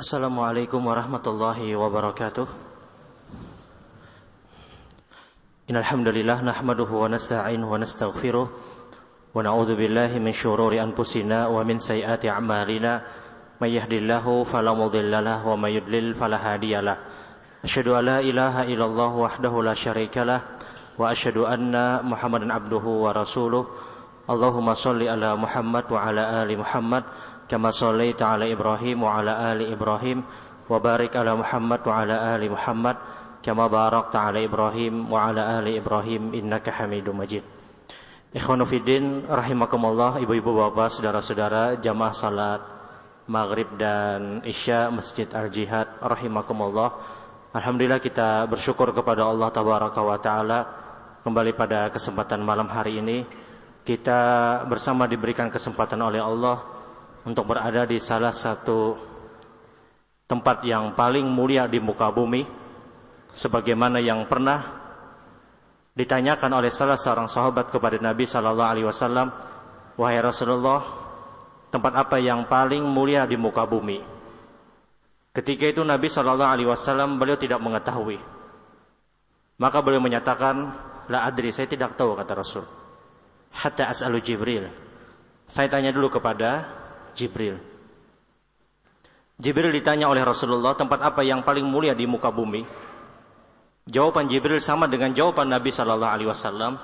Assalamualaikum warahmatullahi wabarakatuh. Innal hamdalillah nahmaduhu wa nasta'inuhu wa nastaghfiruh wa na'udzu billahi min shururi anfusina wa min sayyiati a'malina may yahdihillahu wa may yudlil fala hadiyalah. Asyhadu ilaha illallah wahdahu la syarikalah wa asyhadu anna Muhammadan abduhu wa rasuluh. Allahumma shalli ala Muhammad wa ala ali Muhammad كما صليت على إبراهيم وعلى آل إبراهيم وبارك على محمد وعلى آل محمد كما باركت على إبراهيم وعلى آل إبراهيم إنك حميد مجيد Ikhwanu Fiddin rahimakumullah ibu-ibu bapak saudara-saudara jamaah salat maghrib dan isya Masjid Al-Jihad rahimakumullah Alhamdulillah kita bersyukur kepada Allah tabaraka wa taala kembali pada kesempatan malam hari ini kita bersama diberikan kesempatan oleh Allah untuk berada di salah satu tempat yang paling mulia di muka bumi sebagaimana yang pernah ditanyakan oleh salah seorang sahabat kepada Nabi sallallahu alaihi wasallam wahai Rasulullah tempat apa yang paling mulia di muka bumi? Ketika itu Nabi sallallahu alaihi wasallam beliau tidak mengetahui. Maka beliau menyatakan la adri saya tidak tahu kata Rasul. Hatta as'alu Jibril. Saya tanya dulu kepada Jibril. Jibril ditanya oleh Rasulullah tempat apa yang paling mulia di muka bumi. Jawaban Jibril sama dengan jawaban Nabi Shallallahu Alaihi Wasallam.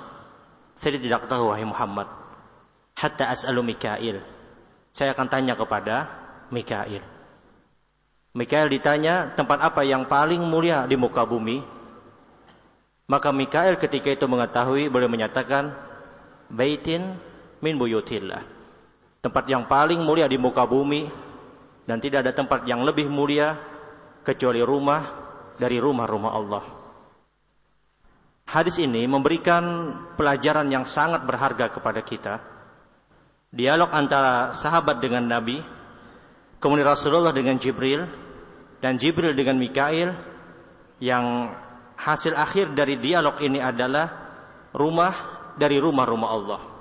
Saya tidak tahu wahai Muhammad. Hatta as'alu Mikail. Saya akan tanya kepada Mikail. Mikail ditanya tempat apa yang paling mulia di muka bumi. Maka Mikail ketika itu mengetahui boleh menyatakan baitin min buyutillah tempat yang paling mulia di muka bumi dan tidak ada tempat yang lebih mulia kecuali rumah dari rumah-rumah Allah. Hadis ini memberikan pelajaran yang sangat berharga kepada kita. Dialog antara sahabat dengan Nabi, kemudian Rasulullah dengan Jibril, dan Jibril dengan Mikail, yang hasil akhir dari dialog ini adalah rumah dari rumah-rumah Allah.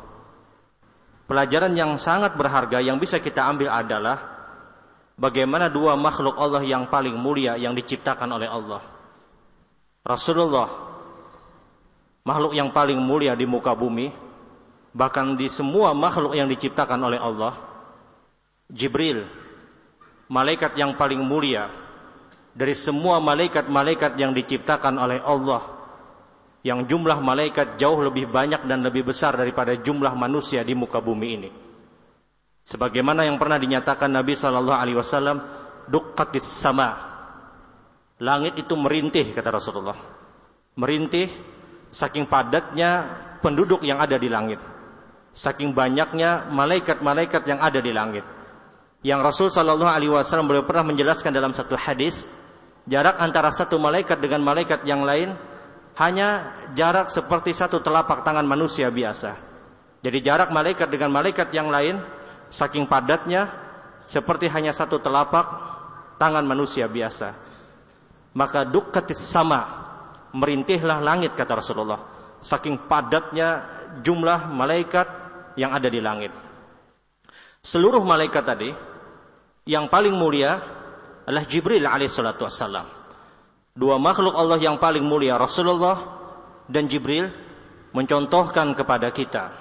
Pelajaran yang sangat berharga yang bisa kita ambil adalah bagaimana dua makhluk Allah yang paling mulia yang diciptakan oleh Allah. Rasulullah makhluk yang paling mulia di muka bumi bahkan di semua makhluk yang diciptakan oleh Allah. Jibril malaikat yang paling mulia dari semua malaikat-malaikat yang diciptakan oleh Allah yang jumlah malaikat jauh lebih banyak dan lebih besar daripada jumlah manusia di muka bumi ini. Sebagaimana yang pernah dinyatakan Nabi Shallallahu Alaihi Wasallam, dukatis sama. Langit itu merintih kata Rasulullah. Merintih saking padatnya penduduk yang ada di langit. Saking banyaknya malaikat-malaikat yang ada di langit. Yang Rasul Shallallahu Alaihi Wasallam beliau pernah menjelaskan dalam satu hadis, jarak antara satu malaikat dengan malaikat yang lain hanya jarak seperti satu telapak tangan manusia biasa. Jadi jarak malaikat dengan malaikat yang lain saking padatnya seperti hanya satu telapak tangan manusia biasa. Maka dukatis sama merintihlah langit kata Rasulullah. Saking padatnya jumlah malaikat yang ada di langit. Seluruh malaikat tadi yang paling mulia adalah Jibril alaihissalatu wassalam dua makhluk Allah yang paling mulia Rasulullah dan Jibril mencontohkan kepada kita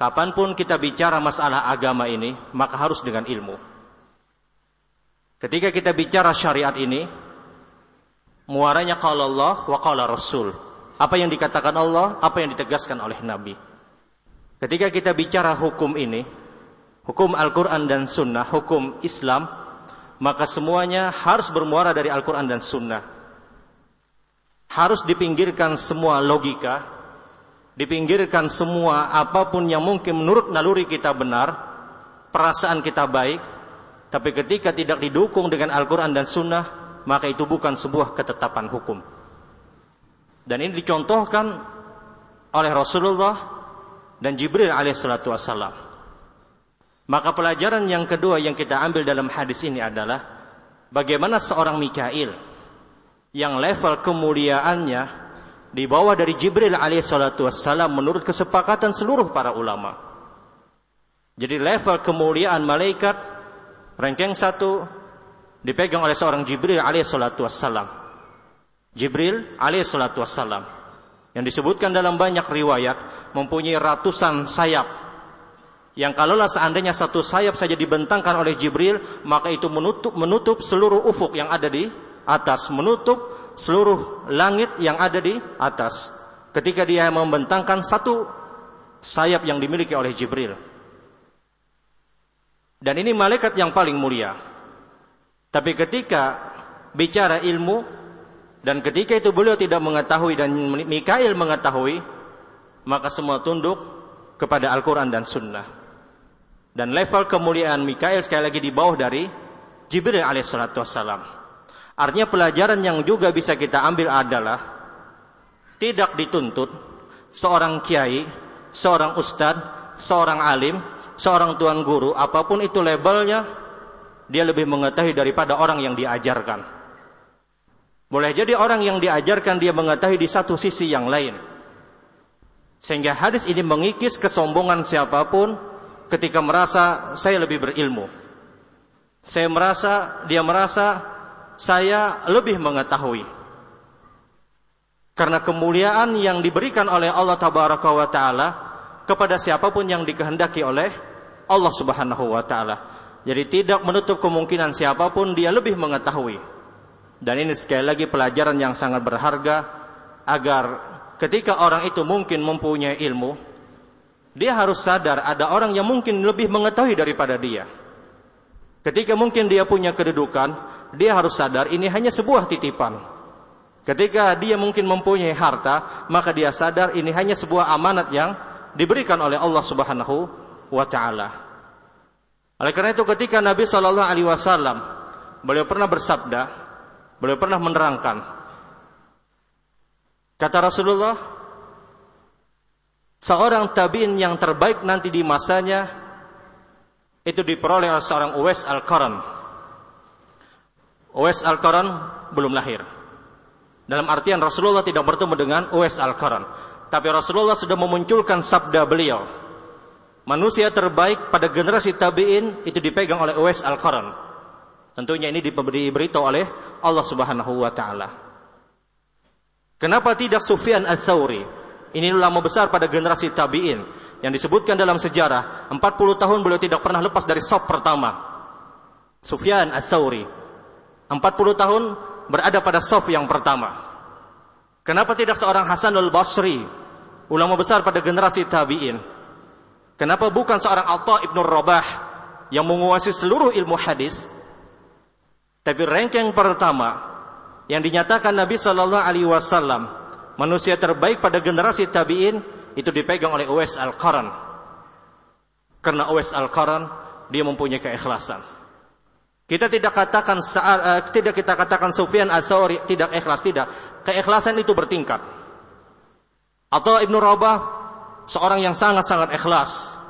kapan pun kita bicara masalah agama ini maka harus dengan ilmu. Ketika kita bicara syariat ini muaranya qala Allah wa qala Rasul. Apa yang dikatakan Allah apa yang ditegaskan oleh Nabi. Ketika kita bicara hukum ini hukum Al-Quran dan Sunnah hukum Islam maka semuanya harus bermuara dari Al-Quran dan Sunnah. Harus dipinggirkan semua logika, dipinggirkan semua apa pun yang mungkin menurut naluri kita benar, perasaan kita baik, tapi ketika tidak didukung dengan Al-Quran dan Sunnah, maka itu bukan sebuah ketetapan hukum. Dan ini dicontohkan oleh Rasulullah dan Jibril alaihissalatu wassalam. Maka pelajaran yang kedua yang kita ambil dalam hadis ini adalah bagaimana seorang Mikail yang level kemuliaannya di bawah dari Jibril alaihissalatu wassalam menurut kesepakatan seluruh para ulama. Jadi level kemuliaan malaikat ranking satu dipegang oleh seorang Jibril alaihissalatu wassalam. Jibril alaihissalatu wassalam yang disebutkan dalam banyak riwayat mempunyai ratusan sayap yang kalaulah seandainya satu sayap saja dibentangkan oleh Jibril maka itu menutup menutup seluruh ufuk yang ada di atas menutup seluruh langit yang ada di atas. Ketika dia membentangkan satu sayap yang dimiliki oleh Jibril. Dan ini malaikat yang paling mulia. Tapi ketika bicara ilmu dan ketika itu beliau tidak mengetahui dan Mikail mengetahui, maka semua tunduk kepada Al-Quran dan Sunnah. Dan level kemuliaan Mikail sekali lagi di bawah dari Jibril alaihissalatu wassalam. Artinya pelajaran yang juga bisa kita ambil adalah tidak dituntut seorang kiai, seorang ustadz, seorang alim, seorang tuan guru, apa pun itu labelnya, dia lebih mengetahui daripada orang yang diajarkan. Boleh jadi orang yang diajarkan dia mengetahui di satu sisi yang lain. Sehingga hadis ini mengikis kesombongan siapa pun ketika merasa saya lebih berilmu. Saya merasa, dia merasa saya lebih mengetahui. Karena kemuliaan yang diberikan oleh Allah Tabaraka wa Ta'ala kepada siapa pun yang dikehendaki oleh Allah Subhanahu wa Ta'ala. Jadi tidak menutup kemungkinan siapa pun dia lebih mengetahui. Dan ini sekali lagi pelajaran yang sangat berharga agar ketika orang itu mungkin mempunyai ilmu, dia harus sadar ada orang yang mungkin lebih mengetahui daripada dia. Ketika mungkin dia punya kedudukan, dia harus sadar ini hanya sebuah titipan. Ketika dia mungkin mempunyai harta, maka dia sadar ini hanya sebuah amanat yang diberikan oleh Allah Subhanahu wa taala. Oleh karena itu ketika Nabi Shallallahu alaihi wasallam beliau pernah bersabda, Beliau pernah menerangkan. Kata Rasulullah, seorang tabi'in yang terbaik nanti di masanya itu diperoleh oleh seorang Uwais Al-Qaran. Uwais Al-Qaran belum lahir. Dalam artian Rasulullah tidak bertemu dengan Uwais Al-Qaran. Tapi Rasulullah sudah memunculkan sabda beliau. Manusia terbaik pada generasi tabi'in itu dipegang oleh Uwais Al-Qaran. Tentunya ini diberitahu oleh Allah Subhanahu wa taala. Kenapa tidak Sufyan Ats-Tsauri? Ini ulama besar pada generasi tabi'in yang disebutkan dalam sejarah 40 tahun beliau tidak pernah lepas dari sop pertama. Sufyan Ats-Tsauri 40 tahun berada pada sop yang pertama. Kenapa tidak seorang Hasanul Basri, ulama besar pada generasi tabi'in? Kenapa bukan seorang Atha ibn Rabah yang menguasai seluruh ilmu hadis? Tapi ranking pertama yang dinyatakan Nabi Shallallahu Alaihi Wasallam manusia terbaik pada generasi tabiin itu dipegang oleh Uwais Al Qaran. Karena Uwais Al Qaran dia mempunyai keikhlasan. Kita tidak katakan uh, tidak kita katakan Sufyan Ats-Tsauri tidak ikhlas, tidak. Keikhlasan itu bertingkat. Atau Ibnu Rabah seorang yang sangat-sangat ikhlas.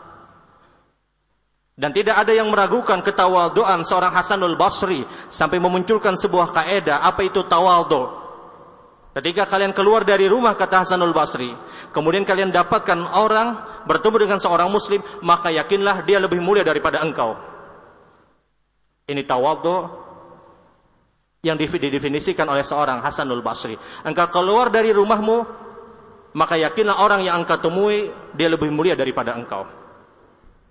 Dan tidak ada yang meragukan ketawaduan seorang Hasanul Basri sampai memunculkan sebuah kaedah apa itu tawadu. Ketika kalian keluar dari rumah kata Hasanul Basri, kemudian kalian dapatkan orang bertemu dengan seorang muslim, maka yakinlah dia lebih mulia daripada engkau. Ini tawadu yang didefinisikan oleh seorang Hasanul Basri. Engkau keluar dari rumahmu, maka yakinlah orang yang engkau temui dia lebih mulia daripada engkau.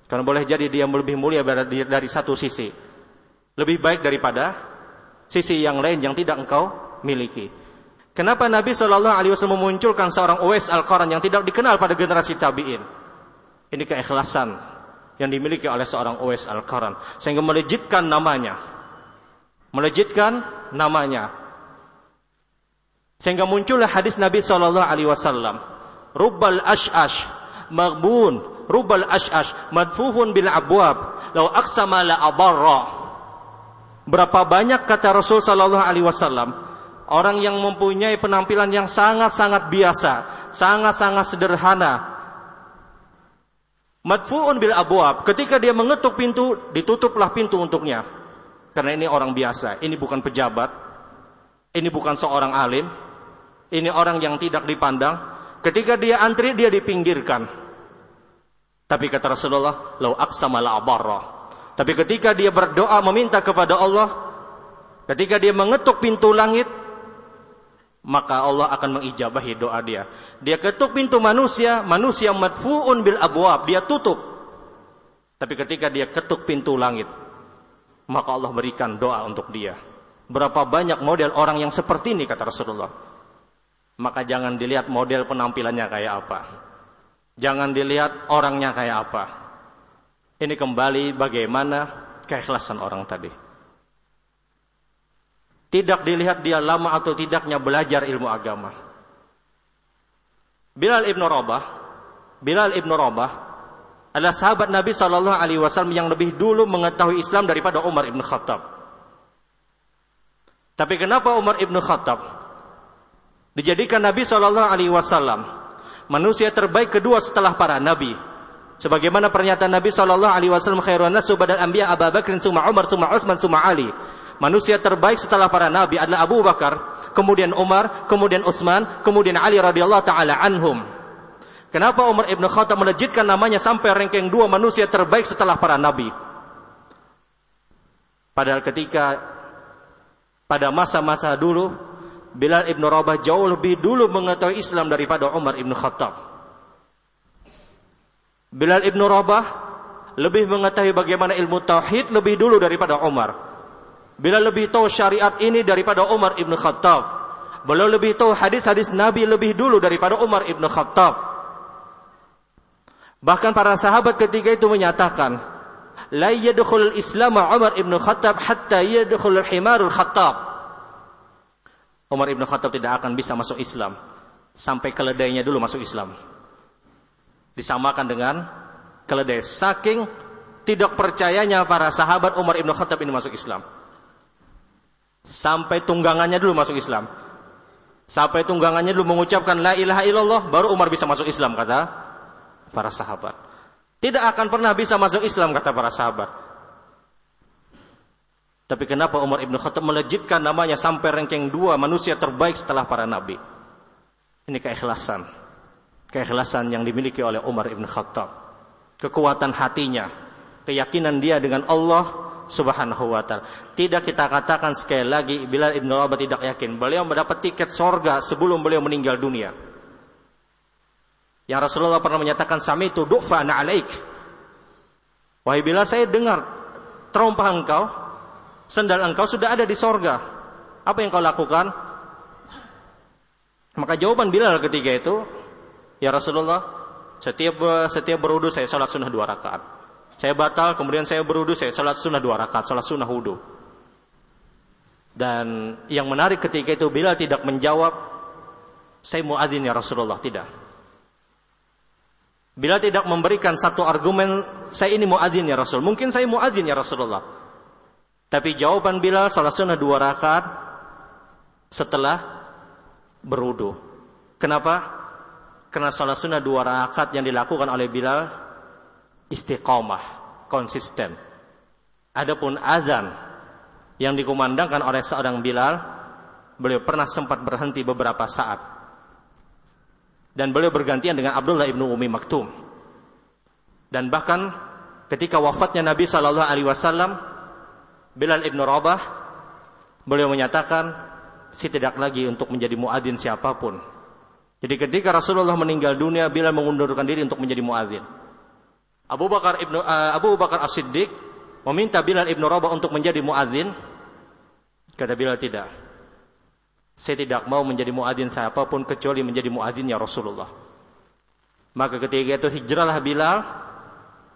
Karena boleh jadi dia lebih mulia dari satu sisi. Lebih baik daripada sisi yang lain yang tidak engkau miliki. Kenapa Nabi Shallallahu Alaihi Wasallam memunculkan seorang Uwais Al Quran yang tidak dikenal pada generasi tabiin? Ini keikhlasan yang dimiliki oleh seorang Uwais Al Quran sehingga melejitkan namanya, melejitkan namanya, sehingga muncullah hadis Nabi Shallallahu Alaihi Wasallam, Rubbal Ash-Ash maghbun. Rubal ash'ash madfuhun bil abwab. Law aqsama la abarra. Berapa banyak kata Rasul sallallahu alaihi wasallam orang yang mempunyai penampilan yang sangat-sangat biasa sangat-sangat sederhana. Madfuun bil abwab. Ketika dia mengetuk pintu ditutuplah pintu untuknya. Karena ini orang biasa. Ini bukan pejabat. Ini bukan seorang alim. Ini orang yang tidak dipandang. Ketika dia antri dia dipinggirkan. Tapi kata Rasulullah, "Lau aqsama la abarra." Tapi ketika dia berdoa meminta kepada Allah, Ketika dia mengetuk pintu langit, maka Allah akan mengijabahi doa dia. Dia ketuk pintu manusia, manusia madfuun bil abwab, dia tutup. Tapi ketika dia ketuk pintu langit, maka Allah berikan doa untuk dia. Berapa banyak model orang yang seperti ini kata Rasulullah. Maka jangan dilihat model penampilannya kayak apa. Jangan dilihat orangnya kayak apa. Ini kembali bagaimana keikhlasan orang tadi. Tidak dilihat dia lama atau tidaknya belajar ilmu agama. Bilal ibn Rabah, Bilal ibn Rabah adalah sahabat Nabi Shallallahu Alaihi Wasallam yang lebih dulu mengetahui Islam daripada Umar ibn Khattab. Tapi kenapa Umar ibn Khattab dijadikan Nabi Shallallahu Alaihi Wasallam manusia terbaik kedua setelah para nabi? Sebagaimana pernyataan Nabi Shallallahu Alaihi Wasallam khairun nasu badal Abu Bakr, summa Umar, summa Utsman, summa Ali. Manusia terbaik setelah para nabi adalah Abu Bakar, kemudian Umar, kemudian Utsman, kemudian Ali radhiyallahu taala anhum. Kenapa Umar ibn Khattab melejitkan namanya sampai ranking dua manusia terbaik setelah para nabi? Padahal ketika pada masa-masa dulu Bilal ibn Rabah jauh lebih dulu mengetahui Islam daripada Umar ibn Khattab. Bilal ibn Rabah lebih mengetahui bagaimana ilmu tauhid lebih dulu daripada Umar. Bila lebih tahu syariat ini daripada Umar ibn Khattab. Beliau lebih tahu hadis-hadis Nabi lebih dulu daripada Umar ibn Khattab. Bahkan para sahabat ketika itu menyatakan, La yadkhul Islam Umar ibn Khattab hatta yadkhul himarul Khattab. Umar ibn Khattab tidak akan bisa masuk Islam sampai keledainya dulu masuk Islam. Disamakan dengan keledai. Saking tidak percayanya para sahabat Umar ibn Khattab ini masuk Islam. Sampai tunggangannya dulu masuk Islam. Sampai tunggangannya dulu mengucapkan la ilaha illallah baru Umar bisa masuk Islam kata para sahabat. Tidak akan pernah bisa masuk Islam kata para sahabat. Tapi kenapa Umar Ibn Khattab melejitkan namanya sampai ranking dua manusia terbaik setelah para nabi? Ini keikhlasan. Keikhlasan yang dimiliki oleh Umar Ibn Khattab. Kekuatan hatinya. Keyakinan dia dengan Allah Subhanahu wa taala. Tidak kita katakan sekali lagi bila Ibnu Rabah tidak yakin beliau mendapat tiket sorga sebelum beliau meninggal dunia. Yang Rasulullah pernah menyatakan sami itu dufa na alaik. Wahai bila saya dengar terompah engkau, sendal engkau sudah ada di sorga. Apa yang kau lakukan? Maka jawaban Bilal ketiga itu, ya Rasulullah, setiap setiap berudu saya salat sunnah dua rakaat. Saya batal, kemudian saya berwudu, saya salat sunnah dua rakaat, salat sunnah wudu. Dan yang menarik ketika itu bila tidak menjawab, saya muadzin ya Rasulullah, tidak. Bila tidak memberikan satu argumen, saya ini muadzin ya Rasul. Mungkin saya muadzin ya Rasulullah. Tapi jawaban Bilal salat sunnah dua rakaat setelah berwudu. Kenapa? Karena salat sunnah dua rakaat yang dilakukan oleh Bilal istiqomah, konsisten. Adapun azan yang dikumandangkan oleh seorang Bilal, beliau pernah sempat berhenti beberapa saat. Dan beliau bergantian dengan Abdullah ibnu Umi Maktum. Dan bahkan ketika wafatnya Nabi Shallallahu Alaihi Wasallam, Bilal ibnu Rabah, beliau menyatakan, si tidak lagi untuk menjadi muadzin siapa pun. Jadi ketika Rasulullah meninggal dunia, Bilal mengundurkan diri untuk menjadi muadzin. Abu Bakar ibnu uh, Abu Bakar As-Siddiq meminta Bilal ibnu Rabah untuk menjadi muadzin. Kata Bilal tidak. Saya tidak mau menjadi muadzin siapa pun kecuali menjadi muadzinnya Rasulullah. Maka ketika itu hijrahlah Bilal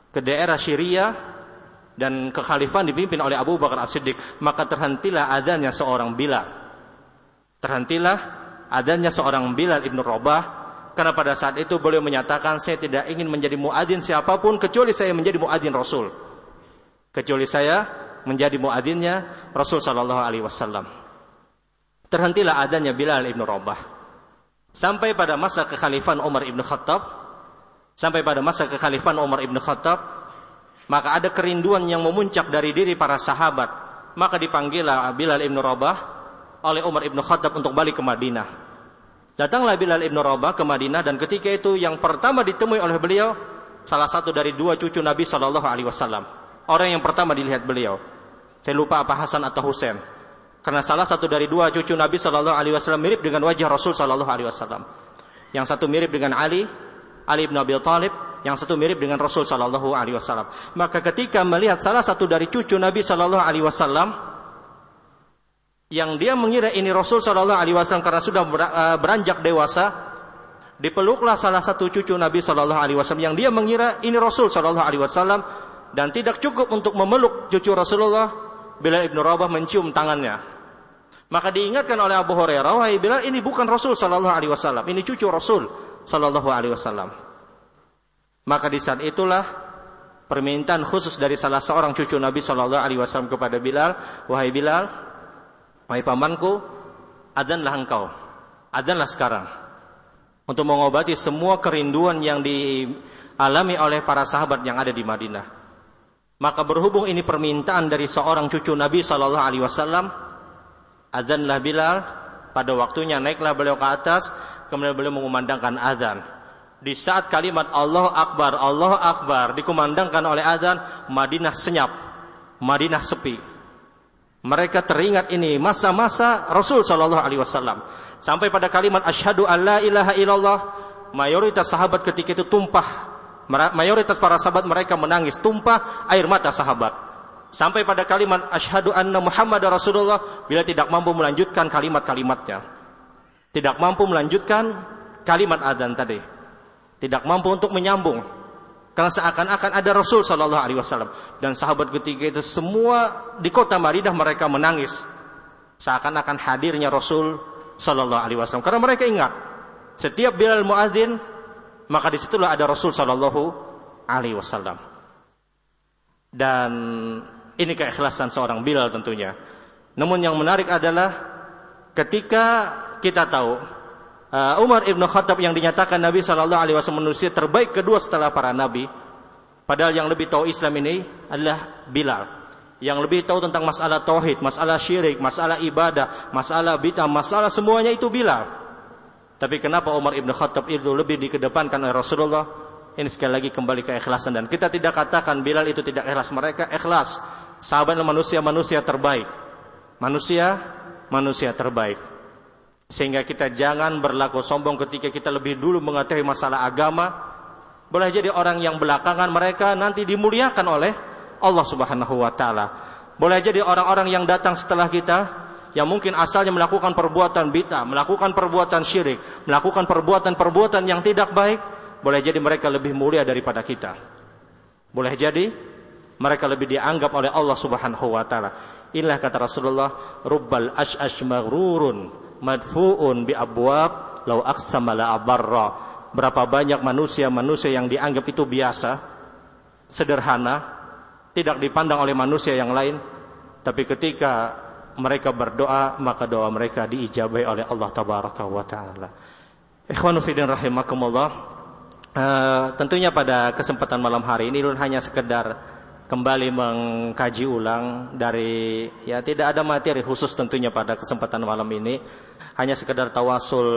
ke daerah Syria dan kekhalifan dipimpin oleh Abu Bakar As-Siddiq, maka terhentilah adanya seorang Bilal. Terhentilah adanya seorang Bilal ibnu Rabah karena pada saat itu beliau menyatakan saya tidak ingin menjadi muadzin siapa pun kecuali saya menjadi muadzin Rasul. Kecuali saya menjadi muadzinnya Rasul sallallahu alaihi wasallam. Terhentilah adanya Bilal ibnu Rabah. Sampai pada masa kekhalifan Umar ibnu Khattab, sampai pada masa kekhalifan Umar ibnu Khattab, maka ada kerinduan yang memuncak dari diri para sahabat. Maka dipanggillah Bilal ibnu Rabah oleh Umar ibnu Khattab untuk balik ke Madinah. Datanglah Bilal ibn Rabah ke Madinah dan ketika itu yang pertama ditemui oleh beliau salah satu dari dua cucu Nabi Shallallahu Alaihi Wasallam. Orang yang pertama dilihat beliau. Saya lupa apa Hasan atau Husain. Karena salah satu dari dua cucu Nabi Shallallahu Alaihi Wasallam mirip dengan wajah Rasul Shallallahu Alaihi Wasallam. Yang satu mirip dengan Ali, Ali bin Abi Thalib, yang satu mirip dengan Rasul Shallallahu Alaihi Wasallam. Maka ketika melihat salah satu dari cucu Nabi Shallallahu Alaihi Wasallam, yang dia mengira ini Rasul Shallallahu Alaihi Wasallam karena sudah eh, beranjak dewasa, dipeluklah salah satu cucu Nabi Shallallahu Alaihi Wasallam yang dia mengira ini Rasul Shallallahu Alaihi Wasallam dan tidak cukup untuk memeluk cucu Rasulullah bila ibnu Rabah mencium tangannya maka diingatkan oleh Abu Hurairah, wahai Bilal, ini bukan Rasul Shallallahu Alaihi Wasallam, ini cucu Rasul Shallallahu Alaihi Wasallam. Maka di saat itulah permintaan khusus dari salah seorang cucu Nabi Shallallahu Alaihi Wasallam kepada Bilal, wahai Bilal, wahai pamanku, adzanlah engkau, adzanlah sekarang untuk mengobati semua kerinduan yang dialami oleh para sahabat yang ada di Madinah. Maka berhubung ini permintaan dari seorang cucu Nabi Shallallahu Alaihi Wasallam, Adzanlah Bilal, pada waktunya naiklah beliau ke atas, kemudian beliau mengumandangkan adzan. Di saat kalimat Allah Akbar, Allah Akbar dikumandangkan oleh adzan, Madinah senyap, Madinah sepi. Mereka teringat ini masa-masa Rasul Shallallahu Alaihi Wasallam. Sampai pada kalimat asyhadu alla ilaha illallah, mayoritas sahabat ketika itu tumpah. Mayoritas para sahabat mereka menangis, tumpah air mata sahabat sampai pada kalimat asyhadu anna Muhammad Rasulullah bila tidak mampu melanjutkan kalimat-kalimatnya. Tidak mampu melanjutkan kalimat adzan tadi. Tidak mampu untuk menyambung. Karena seakan-akan ada Rasul Shallallahu Alaihi Wasallam. Dan sahabat ketiga itu semua di kota Madinah mereka menangis. Seakan-akan hadirnya Rasul Shallallahu Alaihi Wasallam. Karena mereka ingat setiap Bilal muadzin maka di situlah ada Rasul Shallallahu Alaihi Wasallam. Dan ini keikhlasan seorang Bilal tentunya. Namun yang menarik adalah ketika kita tahu uh, Umar ibnu Khattab yang dinyatakan Nabi Shallallahu Alaihi Wasallam manusia terbaik kedua setelah para nabi. Padahal yang lebih tahu Islam ini adalah Bilal. Yang lebih tahu tentang masalah tauhid, masalah syirik, masalah ibadah, masalah bid'ah, masalah semuanya itu Bilal. Tapi kenapa Umar ibnu Khattab itu lebih dikedepankan oleh Rasulullah? Ini sekali lagi kembali ke ikhlasan dan kita tidak katakan Bilal itu tidak ikhlas mereka ikhlas sahabat manusia-manusia terbaik. Manusia, manusia terbaik. Sehingga kita jangan berlaku sombong ketika kita lebih dulu mengetahui masalah agama. Boleh jadi orang yang belakangan mereka nanti dimuliakan oleh Allah Subhanahu wa taala. Boleh jadi orang-orang yang datang setelah kita yang mungkin asalnya melakukan perbuatan bid'ah, melakukan perbuatan syirik, melakukan perbuatan-perbuatan yang tidak baik, boleh jadi mereka lebih mulia daripada kita. Boleh jadi mereka lebih dianggap oleh Allah Subhanahu wa taala. Inilah kata Rasulullah, rubbal ash'ash maghrurun madfu'un bi abwab law aqsama la abarra. Berapa banyak manusia-manusia yang dianggap itu biasa, sederhana, tidak dipandang oleh manusia yang lain, tapi ketika mereka berdoa, maka doa mereka diijabai oleh Allah tabaraka wa taala. Ikhwanu fillah rahimakumullah. Uh, tentunya pada kesempatan malam hari ini hanya sekedar kembali mengkaji ulang dari ya tidak ada materi khusus tentunya pada kesempatan malam ini. Hanya sekedar tawasul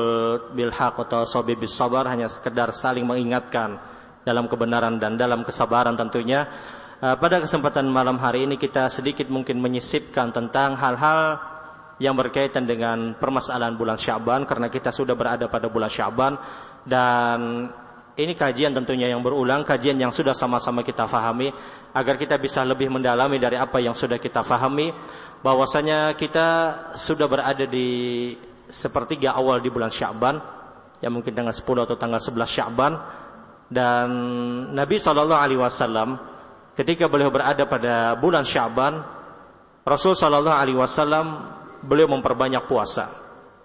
bil haq atau sobi bis sabar hanya sekedar saling mengingatkan dalam kebenaran dan dalam kesabaran tentunya. Uh, pada kesempatan malam hari ini kita sedikit mungkin menyisipkan tentang hal-hal yang berkaitan dengan permasalahan bulan Syaban karena kita sudah berada pada bulan Syaban dan ini kajian tentunya yang berulang, kajian yang sudah sama-sama kita fahami agar kita bisa lebih mendalami dari apa yang sudah kita fahami. Bahwasanya kita sudah berada di sepertiga awal di bulan Sya'ban yang mungkin tanggal 10 atau tanggal 11 Sya'ban dan Nabi Shallallahu alaihi wasallam ketika beliau berada pada bulan Sya'ban Rasul Shallallahu alaihi wasallam beliau memperbanyak puasa.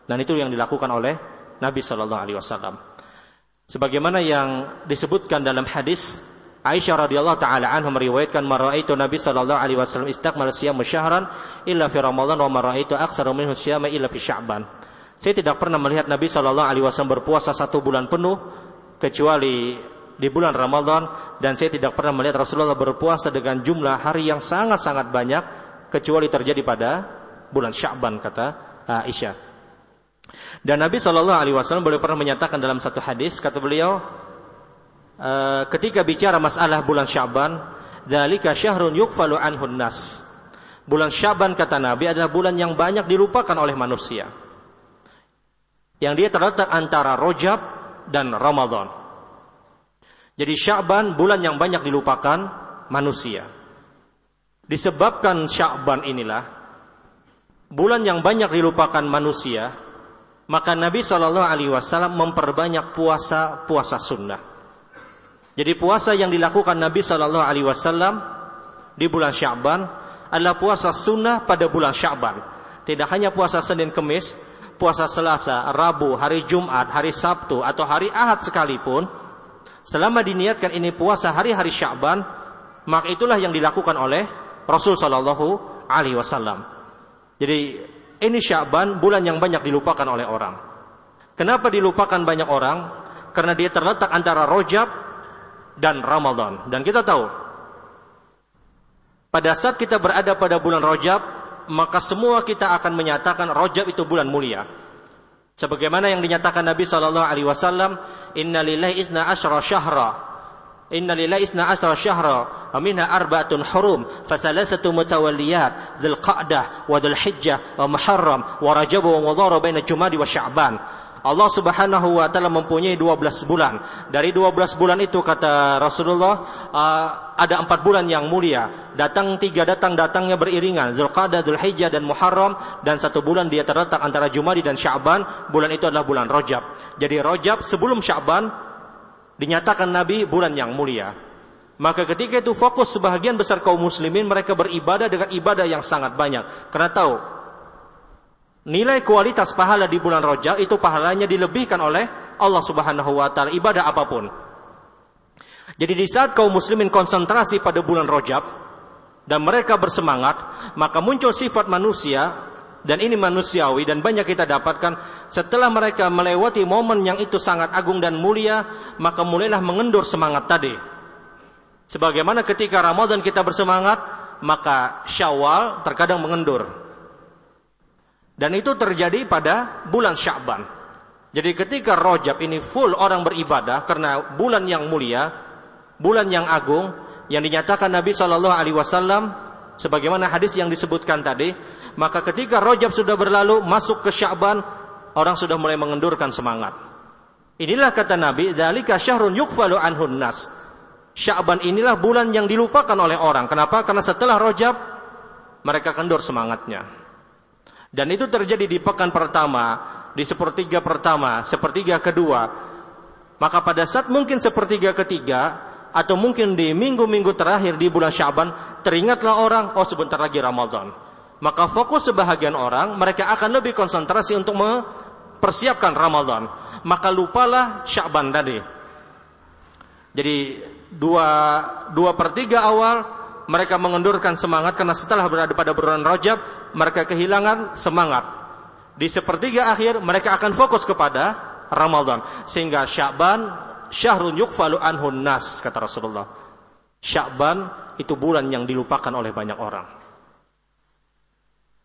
Dan itu yang dilakukan oleh Nabi Shallallahu alaihi wasallam sebagaimana yang disebutkan dalam hadis Aisyah radhiyallahu taala anha meriwayatkan maraitu Nabi sallallahu alaihi wasallam istakmal siyam syahran illa fi Ramadan wa maraitu aktsara minhu siyama illa fi Sya'ban. Saya tidak pernah melihat Nabi sallallahu alaihi wasallam berpuasa satu bulan penuh kecuali di bulan Ramadan dan saya tidak pernah melihat Rasulullah berpuasa dengan jumlah hari yang sangat-sangat banyak kecuali terjadi pada bulan Sya'ban kata Aisyah. Dan Nabi Shallallahu Alaihi Wasallam beliau pernah menyatakan dalam satu hadis kata beliau e, ketika bicara masalah bulan Syaban, dalika syahrun yukfalu anhun nas. Bulan Syaban kata Nabi adalah bulan yang banyak dilupakan oleh manusia. Yang dia terletak antara Rojab dan Ramadan. Jadi Syaban bulan yang banyak dilupakan manusia. Disebabkan Syaban inilah bulan yang banyak dilupakan manusia, maka Nabi Shallallahu Alaihi Wasallam memperbanyak puasa puasa sunnah. Jadi puasa yang dilakukan Nabi Shallallahu Alaihi Wasallam di bulan Syaban adalah puasa sunnah pada bulan Syaban. Tidak hanya puasa Senin Kemis, puasa Selasa, Rabu, hari Jumat, hari Sabtu atau hari Ahad sekalipun, selama diniatkan ini puasa hari-hari Syaban, maka itulah yang dilakukan oleh Rasul Shallallahu Alaihi Wasallam. Jadi ini Syaban bulan yang banyak dilupakan oleh orang. Kenapa dilupakan banyak orang? Karena dia terletak antara Rojab dan Ramadan. Dan kita tahu, pada saat kita berada pada bulan Rajab, maka semua kita akan menyatakan Rajab itu bulan mulia. Sebagaimana yang dinyatakan Nabi Shallallahu Alaihi Wasallam, Inna lillahi isna ashra syahra. Inna lillahi isna ashra syahra. Arba'atun hurum. Fathalasatu mutawalliyat. Dhul Qa'dah. Wa. Wa. Wa Rajab. Allah Subhanahu wa taala mempunyai 12 bulan. Dari 12 bulan itu kata Rasulullah uh, ada empat bulan yang mulia. Datang tiga datang datangnya beriringan. Zulqa'dah, Dzulhijjah dan Muharram dan satu bulan dia terletak antara Jumadi dan Sya'ban. Bulan itu adalah bulan Rajab. Jadi Rajab sebelum Sya'ban dinyatakan Nabi bulan yang mulia. Maka ketika itu fokus sebagian besar kaum muslimin mereka beribadah dengan ibadah yang sangat banyak. Karena tahu Nilai kualitas pahala di bulan Rajab itu pahalanya dilebihkan oleh Allah Subhanahu wa taala ibadah apa pun. Jadi di saat kaum muslimin konsentrasi pada bulan Rajab dan mereka bersemangat, maka muncul sifat manusia dan ini manusiawi dan banyak kita dapatkan setelah mereka melewati momen yang itu sangat agung dan mulia, maka mulailah mengendur semangat tadi. Sebagaimana ketika Ramadan kita bersemangat, maka Syawal terkadang mengendur. Dan itu terjadi pada bulan Sya'ban. Jadi ketika Rojab ini full orang beribadah karena bulan yang mulia, bulan yang agung yang dinyatakan Nabi Shallallahu Alaihi Wasallam sebagaimana hadis yang disebutkan tadi, maka ketika Rojab sudah berlalu masuk ke Sya'ban, orang sudah mulai mengendurkan semangat. Inilah kata Nabi, "Dzalika syahrun yukfalu anhun nas." Sya'ban inilah bulan yang dilupakan oleh orang. Kenapa? Karena setelah Rojab mereka kendur semangatnya. Dan itu terjadi di pekan pertama, di sepertiga pertama, sepertiga kedua. Maka pada saat mungkin sepertiga ketiga, atau mungkin di minggu-minggu terakhir di bulan Syaban, teringatlah orang, oh sebentar lagi Ramadan. Maka fokus sebahagian orang, mereka akan lebih konsentrasi untuk mempersiapkan Ramadan. Maka lupalah Syaban tadi. Jadi dua, dua per tiga awal mereka mengendurkan semangat karena setelah berada pada bulan Rajab mereka kehilangan semangat. Di sepertiga akhir mereka akan fokus kepada Ramadan sehingga Sya'ban syahrun yukfalu anhun nas kata Rasulullah. Sya'ban itu bulan yang dilupakan oleh banyak orang.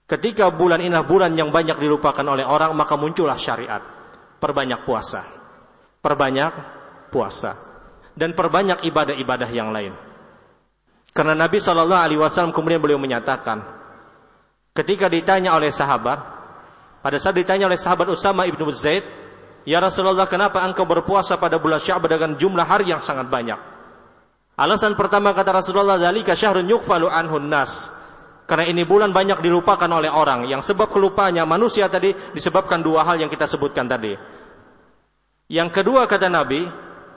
Ketika bulan inilah bulan yang banyak dilupakan oleh orang, maka muncullah syariat. Perbanyak puasa. Perbanyak puasa. Dan perbanyak ibadah-ibadah yang lain. Karena Nabi Shallallahu Alaihi Wasallam kemudian beliau menyatakan, ketika ditanya oleh sahabat, pada saat ditanya oleh sahabat Usama ibnu Zaid, Ya Rasulullah, kenapa engkau berpuasa pada bulan Sya'ban dengan jumlah hari yang sangat banyak? Alasan pertama kata Rasulullah, "Dzalika syahrun yukfalu anhun nas." Karena ini bulan banyak dilupakan oleh orang. Yang sebab kelupanya manusia tadi disebabkan dua hal yang kita sebutkan tadi. Yang kedua kata Nabi,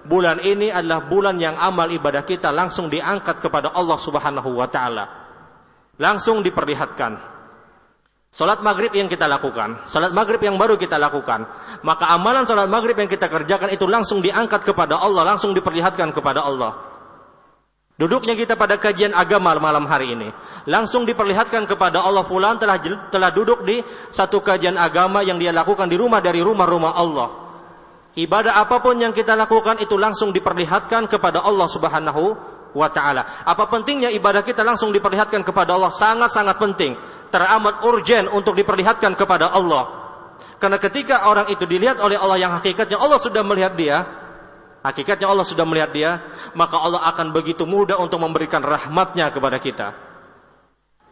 bulan ini adalah bulan yang amal ibadah kita langsung diangkat kepada Allah Subhanahu wa taala. Langsung diperlihatkan. Salat maghrib yang kita lakukan, salat maghrib yang baru kita lakukan, maka amalan salat maghrib yang kita kerjakan itu langsung diangkat kepada Allah, langsung diperlihatkan kepada Allah. Duduknya kita pada kajian agama malam hari ini, langsung diperlihatkan kepada Allah fulan telah telah duduk di satu kajian agama yang dia lakukan di rumah dari rumah-rumah Allah. Ibadah apa pun yang kita lakukan itu langsung diperlihatkan kepada Allah Subhanahu wa taala. Apa pentingnya ibadah kita langsung diperlihatkan kepada Allah? Sangat-sangat penting. Teramat urgen untuk diperlihatkan kepada Allah. Karena ketika orang itu dilihat oleh Allah yang hakikatnya Allah sudah melihat dia, hakikatnya Allah sudah melihat dia, maka Allah akan begitu mudah untuk memberikan rahmatnya kepada kita.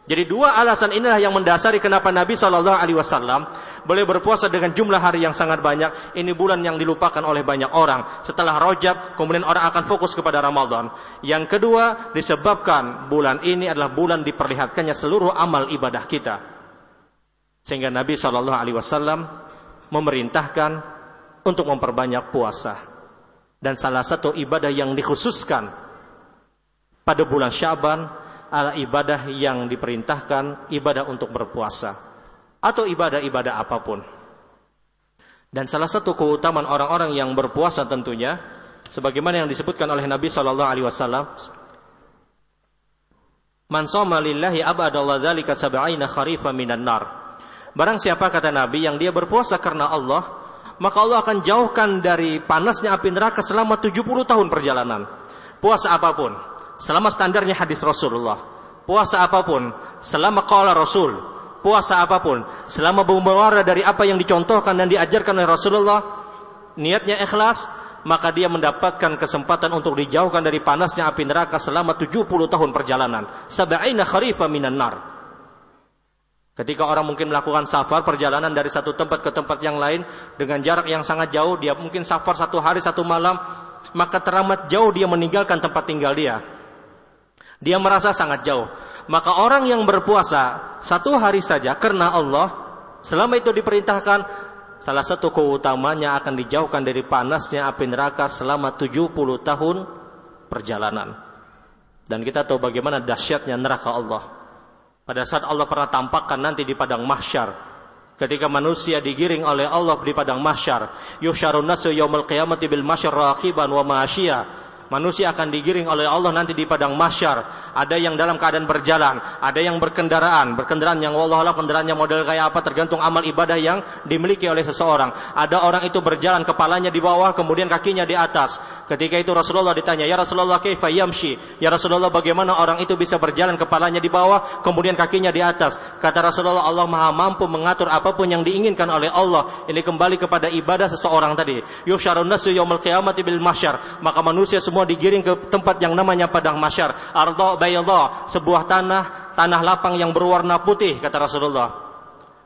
Jadi dua alasan inilah yang mendasari kenapa Nabi Shallallahu Alaihi Wasallam boleh berpuasa dengan jumlah hari yang sangat banyak. Ini bulan yang dilupakan oleh banyak orang. Setelah Rojab, kemudian orang akan fokus kepada Ramadan. Yang kedua, disebabkan bulan ini adalah bulan diperlihatkannya seluruh amal ibadah kita. Sehingga Nabi Shallallahu Alaihi Wasallam memerintahkan untuk memperbanyak puasa. Dan salah satu ibadah yang dikhususkan pada bulan Syaban adalah ibadah yang diperintahkan, ibadah untuk berpuasa atau ibadah-ibadah apa pun. Dan salah satu keutamaan orang-orang yang berpuasa tentunya sebagaimana yang disebutkan oleh Nabi sallallahu alaihi wasallam Man shoma lillahi kharifa minan nar. Barang siapa kata Nabi yang dia berpuasa karena Allah, maka Allah akan jauhkan dari panasnya api neraka selama 70 tahun perjalanan. Puasa apa pun, selama standarnya hadis Rasulullah. Puasa apa pun, selama qala Rasul, puasa apa pun, selama bermuara dari apa yang dicontohkan dan diajarkan oleh Rasulullah, niatnya ikhlas, maka dia mendapatkan kesempatan untuk dijauhkan dari panasnya api neraka selama 70 tahun perjalanan. Sab'ina kharifa minan nar. Ketika orang mungkin melakukan safar perjalanan dari satu tempat ke tempat yang lain dengan jarak yang sangat jauh, dia mungkin safar satu hari satu malam, maka teramat jauh dia meninggalkan tempat tinggal dia. Dia merasa sangat jauh. Maka orang yang berpuasa satu hari saja karena Allah, selama itu diperintahkan, salah satu keutamanya akan dijauhkan dari panasnya api neraka selama 70 tahun perjalanan. Dan kita tahu bagaimana dahsyatnya neraka Allah. Pada saat Allah pernah tampakkan nanti di padang mahsyar, ketika manusia digiring oleh Allah di padang mahsyar, yusyarun nasu yaumil qiyamati bil masyar raqiban wa ma'asyiya manusia akan digiring oleh Allah nanti di padang mahsyar. Ada yang dalam keadaan berjalan, ada yang berkendaraan, berkendaraan yang wallah kendaraannya model kayak apa tergantung amal ibadah yang dimiliki oleh seseorang. Ada orang itu berjalan kepalanya di bawah, kemudian kakinya di atas. Ketika itu Rasulullah ditanya, "Ya Rasulullah, kaifa yamshi?" Ya Rasulullah, bagaimana orang itu bisa berjalan kepalanya di bawah, kemudian kakinya di atas? Kata Rasulullah, Allah Maha mampu mengatur apa pun yang diinginkan oleh Allah. Ini kembali kepada ibadah seseorang tadi. Yusyarun nasu yaumil qiyamati bil mahsyar. Maka manusia semua semua digiring ke tempat yang namanya padang masyar. Ardo bayadha, sebuah tanah, tanah lapang yang berwarna putih kata Rasulullah.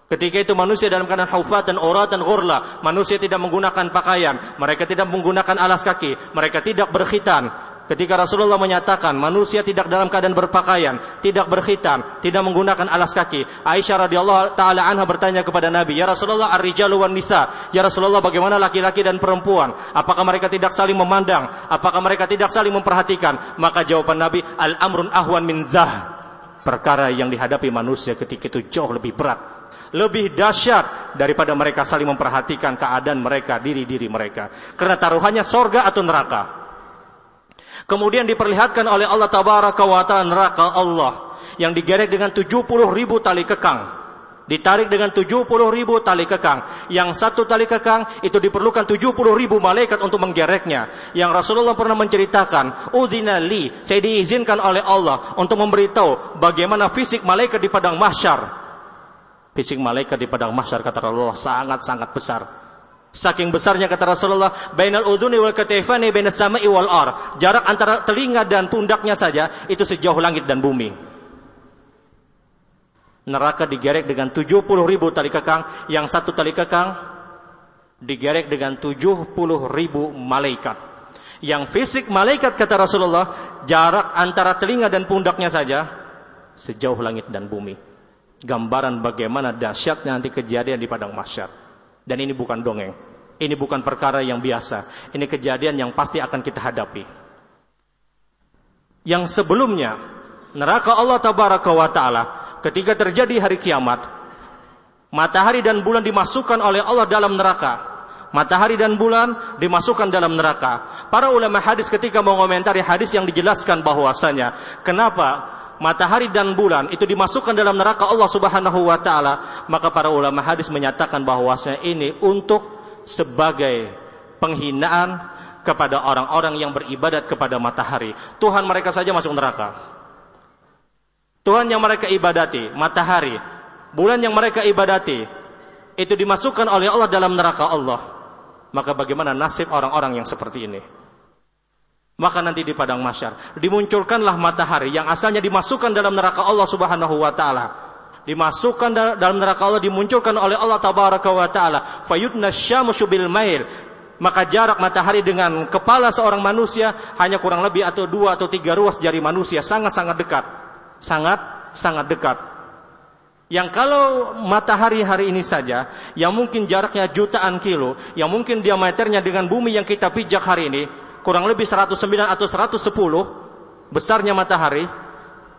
Ketika itu manusia dalam keadaan haufat dan urat dan ghurla. Manusia tidak menggunakan pakaian. Mereka tidak menggunakan alas kaki. Mereka tidak berkhitan. Ketika Rasulullah menyatakan manusia tidak dalam keadaan berpakaian, tidak berkhitan, tidak menggunakan alas kaki. Aisyah radhiyallahu taala anha bertanya kepada Nabi, "Ya Rasulullah, ar-rijalu wan nisa?" Ya Rasulullah, bagaimana laki-laki dan perempuan? Apakah mereka tidak saling memandang? Apakah mereka tidak saling memperhatikan? Maka jawaban Nabi, "Al-amrun ahwan min dzah." Perkara yang dihadapi manusia ketika itu jauh lebih berat lebih dahsyat daripada mereka saling memperhatikan keadaan mereka, diri-diri mereka. Karena taruhannya sorga atau neraka. Kemudian diperlihatkan oleh Allah Tabaraka wa Ta'ala neraka Allah yang digerek dengan 70 ribu tali kekang. Ditarik dengan 70 ribu tali kekang. Yang satu tali kekang itu diperlukan 70 ribu malaikat untuk menggereknya. Yang Rasulullah pernah menceritakan, Udhina li, saya diizinkan oleh Allah untuk memberitahu bagaimana fisik malaikat di padang mahsyar. Fisik malaikat di padang mahsyar kata Rasulullah sangat-sangat besar. Saking besarnya kata Rasulullah, bainal udhuni wal katifani bainas sama'i wal ar. Jarak antara telinga dan pundaknya saja itu sejauh langit dan bumi. Neraka digerek dengan 70 ribu tali kekang, yang satu tali kekang digerek dengan 70 ribu malaikat. Yang fisik malaikat kata Rasulullah, jarak antara telinga dan pundaknya saja sejauh langit dan bumi. Gambaran bagaimana dahsyatnya nanti kejadian di padang mahsyar. Dan ini bukan dongeng. Ini bukan perkara yang biasa. Ini kejadian yang pasti akan kita hadapi. Yang sebelumnya, neraka Allah Tabaraka wa Ta'ala, ketika terjadi hari kiamat, matahari dan bulan dimasukkan oleh Allah dalam neraka. Matahari dan bulan dimasukkan dalam neraka. Para ulama hadis ketika mengomentari hadis yang dijelaskan bahwasanya kenapa matahari dan bulan itu dimasukkan dalam neraka Allah Subhanahu wa taala, maka para ulama hadis menyatakan bahwasanya ini untuk sebagai penghinaan kepada orang-orang yang beribadat kepada matahari. Tuhan mereka saja masuk neraka. Tuhan yang mereka ibadati, matahari, bulan yang mereka ibadati, itu dimasukkan oleh Allah dalam neraka Allah. Maka bagaimana nasib orang-orang yang seperti ini? Maka nanti di padang masyar dimunculkanlah matahari yang asalnya dimasukkan dalam neraka Allah Subhanahu wa taala. Dimasukkan dalam neraka Allah dimunculkan oleh Allah tabaraka wa taala. Fayudna syamsu bil mail. Maka jarak matahari dengan kepala seorang manusia hanya kurang lebih atau dua atau tiga ruas jari manusia. Sangat-sangat dekat. Sangat sangat dekat. Yang kalau matahari hari ini saja yang mungkin jaraknya jutaan kilo yang mungkin diameternya dengan bumi yang kita pijak hari ini kurang lebih 109 atau 110 besarnya matahari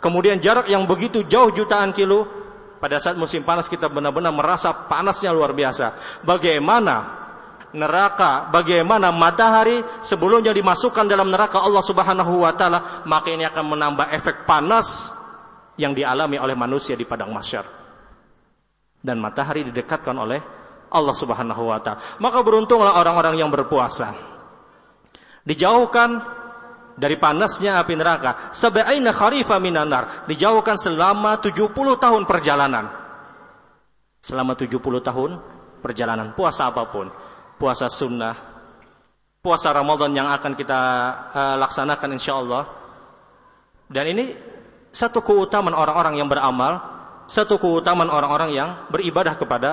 kemudian jarak yang begitu jauh jutaan kilo pada saat musim panas kita benar-benar merasa panasnya luar biasa. Bagaimana neraka, bagaimana matahari sebelumnya dimasukkan dalam neraka Allah Subhanahu wa taala, maka ini akan menambah efek panas yang dialami oleh manusia di padang mahsyar. Dan matahari didekatkan oleh Allah Subhanahu wa taala. Maka beruntunglah orang-orang yang berpuasa. Dijauhkan dari panasnya api neraka. Sab'aina kharifa minanar. Dijauhkan selama 70 tahun perjalanan. Selama 70 tahun perjalanan puasa apa pun. Puasa sunnah, puasa Ramadan yang akan kita uh, laksanakan insyaallah. Dan ini satu keutamaan orang-orang yang beramal, satu keutamaan orang-orang yang beribadah kepada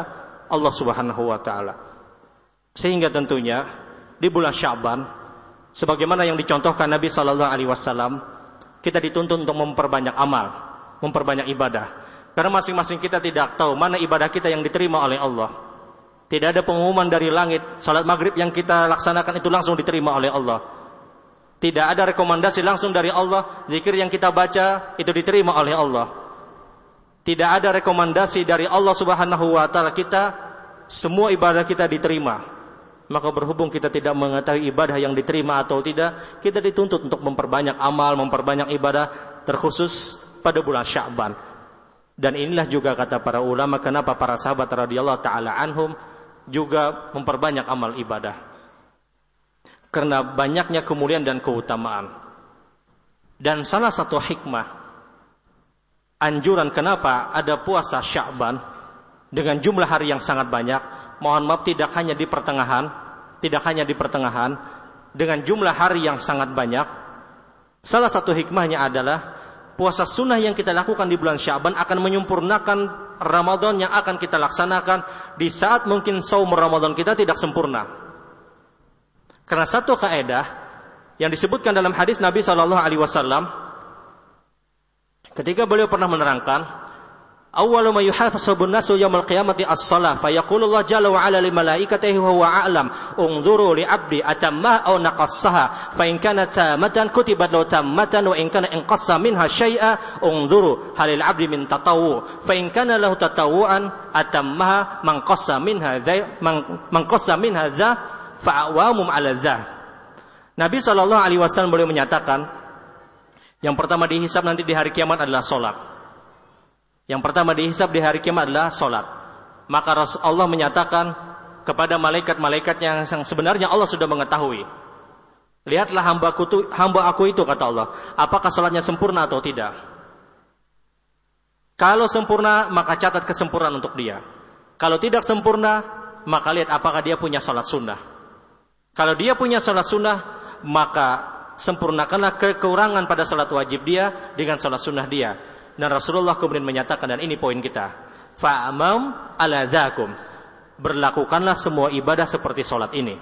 Allah Subhanahu wa taala. Sehingga tentunya di bulan Syaban sebagaimana yang dicontohkan Nabi Shallallahu Alaihi Wasallam, kita dituntut untuk memperbanyak amal, memperbanyak ibadah. Karena masing-masing kita tidak tahu mana ibadah kita yang diterima oleh Allah. Tidak ada pengumuman dari langit, salat maghrib yang kita laksanakan itu langsung diterima oleh Allah. Tidak ada rekomendasi langsung dari Allah, zikir yang kita baca itu diterima oleh Allah. Tidak ada rekomendasi dari Allah Subhanahu wa taala kita semua ibadah kita diterima. Maka berhubung kita tidak mengetahui ibadah yang diterima atau tidak, kita dituntut untuk memperbanyak amal, memperbanyak ibadah terkhusus pada bulan Sya'ban. Dan inilah juga kata para ulama kenapa para sahabat radhiyallahu taala anhum juga memperbanyak amal ibadah. Karena banyaknya kemuliaan dan keutamaan. Dan salah satu hikmah anjuran kenapa ada puasa Sya'ban dengan jumlah hari yang sangat banyak mohon maaf tidak hanya di pertengahan, tidak hanya di pertengahan dengan jumlah hari yang sangat banyak. Salah satu hikmahnya adalah puasa sunnah yang kita lakukan di bulan Syaban akan menyempurnakan Ramadan yang akan kita laksanakan di saat mungkin saum Ramadan kita tidak sempurna. Karena satu kaidah yang disebutkan dalam hadis Nabi Shallallahu Alaihi Wasallam ketika beliau pernah menerangkan Awwalu ma yuhasabu an-nasu yaumil qiyamati as-shalah fa yaqulu Allah jalla wa ala lil malaikatihi wa huwa a'lam unzuru li 'abdi atamma aw naqassaha fa in kana tamatan kutibat lahu tamatan wa in kana inqassa minha syai'a unzuru halil 'abdi min tatawwu fa in kana lahu tatawwuan atammaha man qassa minha man qassa minha dha fa awamum 'ala dha. Nabi sallallahu alaihi wasallam boleh menyatakan yang pertama dihisab nanti di hari kiamat adalah salat yang pertama dihisab di hari kiamat adalah solat. Maka Allah menyatakan kepada malaikat-malaikat yang sebenarnya Allah sudah mengetahui. Lihatlah hamba aku, hamba aku itu kata Allah. Apakah solatnya sempurna atau tidak? Kalau sempurna maka catat kesempurnaan untuk dia. Kalau tidak sempurna maka lihat apakah dia punya solat sunnah. Kalau dia punya solat sunnah maka sempurnakanlah kekurangan pada solat wajib dia dengan solat sunnah dia. Dan Rasulullah kemudian menyatakan dan ini poin kita. Fa'amam ala dhakum. Berlakukanlah semua ibadah seperti solat ini.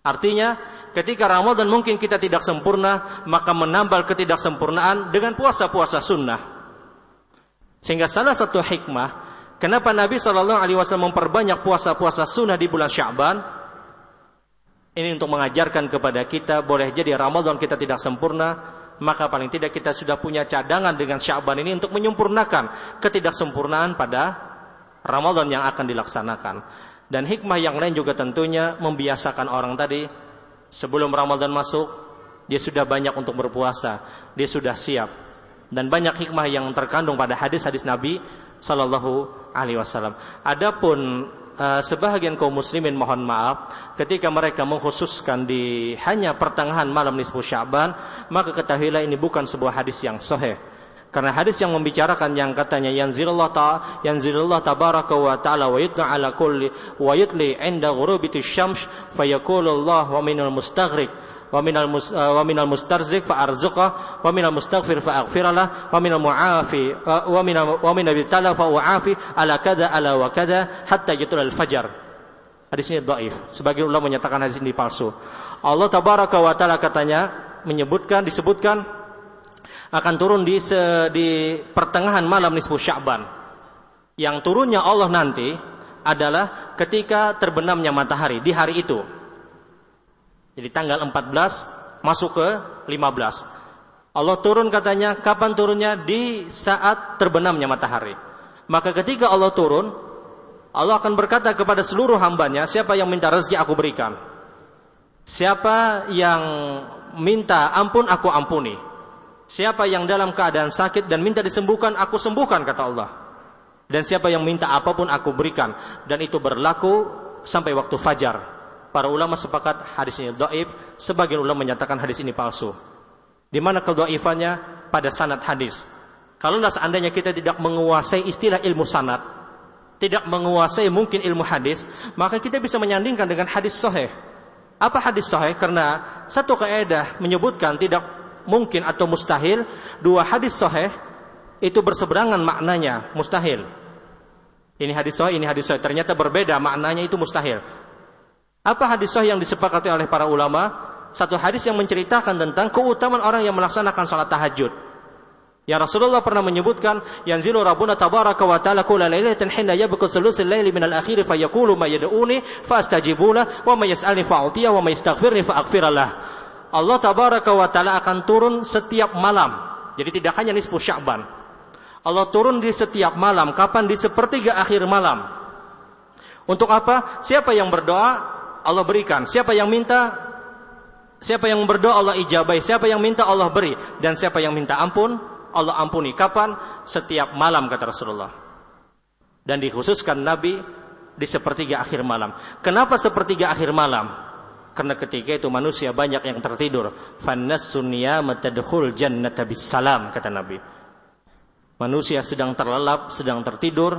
Artinya, ketika Ramadan mungkin kita tidak sempurna, maka menambal ketidaksempurnaan dengan puasa-puasa sunnah. Sehingga salah satu hikmah, kenapa Nabi Shallallahu Alaihi Wasallam memperbanyak puasa-puasa sunnah di bulan Syaban, ini untuk mengajarkan kepada kita, boleh jadi Ramadan kita tidak sempurna, maka paling tidak kita sudah punya cadangan dengan Sya'ban ini untuk menyempurnakan ketidaksempurnaan pada Ramadan yang akan dilaksanakan. Dan hikmah yang lain juga tentunya membiasakan orang tadi sebelum Ramadan masuk dia sudah banyak untuk berpuasa, dia sudah siap. Dan banyak hikmah yang terkandung pada hadis-hadis Nabi sallallahu alaihi wasallam. Adapun uh, sebahagian kaum muslimin mohon maaf ketika mereka mengkhususkan di hanya pertengahan malam nisfu Sya'ban maka ketahuilah ini bukan sebuah hadis yang sahih. Karena hadis yang membicarakan yang katanya yanzilullah ta yanzilullah tabaraka wa taala wa yutla ala kulli wa yutli inda ghurubiti syams fayaqulu Allah wa minal mustaghriq wa minal mus, uh, wa mustarzik fa arzuqah wa minal mustaghfir fa aghfiralah wa minal muafi wa minal minal bitala fa uafi ala kada ala wa kada hatta yatul al fajar. Hadis ini dhaif sebagian ulama menyatakan hadis ini palsu. Allah tabaraka wa taala katanya menyebutkan disebutkan akan turun di se, di pertengahan malam nisfu Sya'ban. Yang turunnya Allah nanti adalah ketika terbenamnya matahari di hari itu jadi tanggal 14 masuk ke 15. Allah turun katanya kapan turunnya di saat terbenamnya matahari. Maka ketika Allah turun, Allah akan berkata kepada seluruh hambanya, siapa yang minta rezeki aku berikan. Siapa yang minta ampun aku ampuni. Siapa yang dalam keadaan sakit dan minta disembuhkan aku sembuhkan kata Allah. Dan siapa yang minta apa pun aku berikan dan itu berlaku sampai waktu fajar Para ulama sepakat hadis ini dhaif, sebagian ulama menyatakan hadis ini palsu. Di mana kedhaifannya pada sanad hadis. Kalau seandainya kita tidak menguasai istilah ilmu sanad, tidak menguasai mungkin ilmu hadis, maka kita bisa menyandingkan dengan hadis sahih. Apa hadis sahih? Karena satu kaidah menyebutkan tidak mungkin atau mustahil dua hadis sahih itu berseberangan maknanya mustahil. Ini hadis sahih, ini hadis sahih. Ternyata berbeda maknanya itu mustahil. Apa hadis sahih yang disepakati oleh para ulama? Satu hadis yang menceritakan tentang keutamaan orang yang melaksanakan salat tahajud. Ya Rasulullah pernah menyebutkan yanzilu rabbuna tabaraka wa ta'ala kulla lailatin hina yabqa thuluthul laili minal akhir fa yaqulu ma yad'uni fa astajibu wa ma yas'alni fa'utiya wa ma yastaghfirni fa aghfirallah. Allah tabaraka wa ta'ala akan turun setiap malam. Jadi tidak hanya nisfu Sya'ban. Allah turun di setiap malam. Kapan? Di sepertiga akhir malam. Untuk apa? Siapa yang berdoa Allah berikan. Siapa yang minta Siapa yang berdoa Allah ijabai, siapa yang minta Allah beri dan siapa yang minta ampun Allah ampuni. Kapan? Setiap malam kata Rasulullah. Dan dikhususkan Nabi di sepertiga akhir malam. Kenapa sepertiga akhir malam? Karena ketika itu manusia banyak yang tertidur. Fannas sunya matadkhul jannata bisalam kata Nabi. Manusia sedang terlelap, sedang tertidur,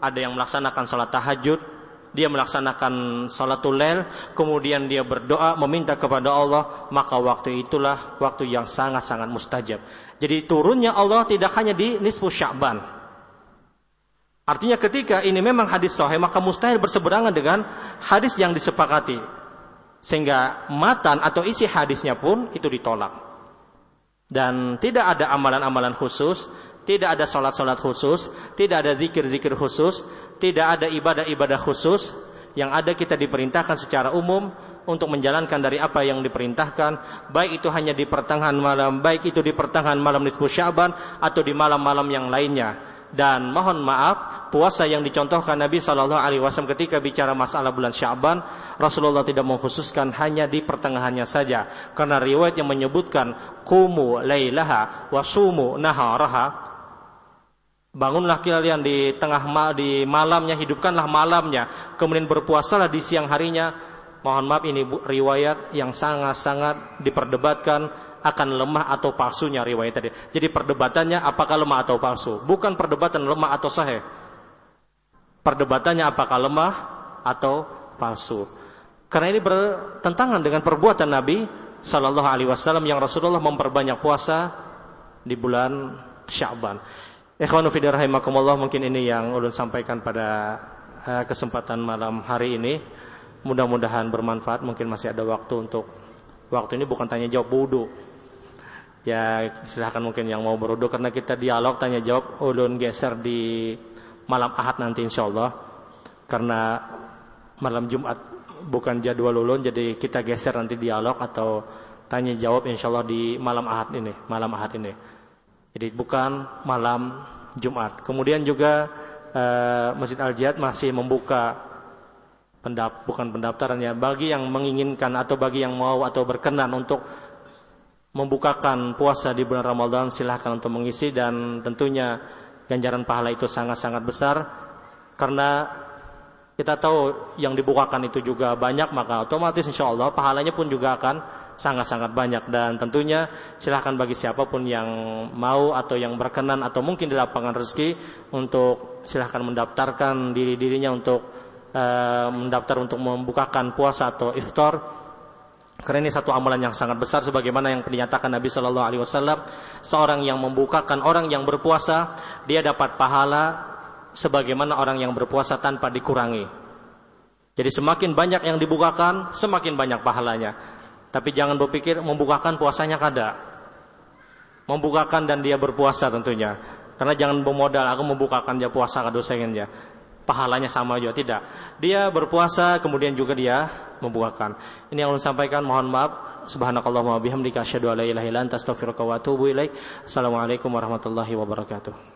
ada yang melaksanakan salat tahajud, dia melaksanakan salatul lail, kemudian dia berdoa meminta kepada Allah, maka waktu itulah waktu yang sangat-sangat mustajab. Jadi turunnya Allah tidak hanya di nisfu Sya'ban. Artinya ketika ini memang hadis sahih maka mustahil berseberangan dengan hadis yang disepakati. Sehingga matan atau isi hadisnya pun itu ditolak. Dan tidak ada amalan-amalan khusus tidak ada salat-salat khusus, tidak ada zikir-zikir khusus, tidak ada ibadah-ibadah khusus. Yang ada kita diperintahkan secara umum untuk menjalankan dari apa yang diperintahkan, baik itu hanya di pertengahan malam, baik itu di pertengahan malam nisfu Sya'ban atau di malam-malam yang lainnya. Dan mohon maaf, puasa yang dicontohkan Nabi Shallallahu Alaihi Wasallam ketika bicara masalah bulan Syaban, Rasulullah tidak mengkhususkan hanya di pertengahannya saja, karena riwayat yang menyebutkan kumu lailaha wasumu naharaha Bangunlah kalian di tengah ma di malamnya, hidupkanlah malamnya, kemudian berpuasalah di siang harinya. Mohon maaf ini riwayat yang sangat-sangat diperdebatkan akan lemah atau palsunya riwayat tadi. Jadi perdebatannya apakah lemah atau palsu, bukan perdebatan lemah atau sahih. Perdebatannya apakah lemah atau palsu. Karena ini bertentangan dengan perbuatan Nabi Shallallahu Alaihi Wasallam yang Rasulullah memperbanyak puasa di bulan Syaban. Ikhwanu fi rahimakumullah mungkin ini yang ulun sampaikan pada uh, kesempatan malam hari ini. Mudah-mudahan bermanfaat. Mungkin masih ada waktu untuk waktu ini bukan tanya jawab wudu. Ya silahkan mungkin yang mau berwudu karena kita dialog tanya jawab ulun geser di malam Ahad nanti insyaallah. Karena malam Jumat bukan jadwal ulun jadi kita geser nanti dialog atau tanya jawab insyaallah di malam Ahad ini, malam Ahad ini. Jadi bukan malam Jumat. Kemudian juga uh, Masjid Al Jihad masih membuka pendap bukan pendaftarannya bagi yang menginginkan atau bagi yang mau atau berkenan untuk membukakan puasa di bulan Ramadan silahkan untuk mengisi dan tentunya ganjaran pahala itu sangat-sangat besar karena kita tahu yang dibukakan itu juga banyak maka otomatis insya Allah pahalanya pun juga akan sangat-sangat banyak. Dan tentunya silahkan bagi siapa pun yang mau atau yang berkenan atau mungkin di lapangan rezeki untuk silahkan mendaftarkan diri-dirinya untuk uh, mendaftar untuk membukakan puasa atau iftar. Karena ini satu amalan yang sangat besar sebagaimana yang dinyatakan Nabi Shallallahu alaihi wasallam, seorang yang membukakan orang yang berpuasa, dia dapat pahala sebagaimana orang yang berpuasa tanpa dikurangi. Jadi semakin banyak yang dibukakan, semakin banyak pahalanya. Tapi jangan berpikir membukakan puasanya kada. Membukakan dan dia berpuasa tentunya. Karena jangan bermodal aku membukakan dia puasa kada ya pahalanya sama juga tidak. Dia berpuasa kemudian juga dia membuahkan. Ini yang ulun sampaikan mohon maaf. Subhanakallahumma bihamdika asyhadu an la ilaha illa anta astaghfiruka wa atubu ilaik. Assalamualaikum warahmatullahi wabarakatuh.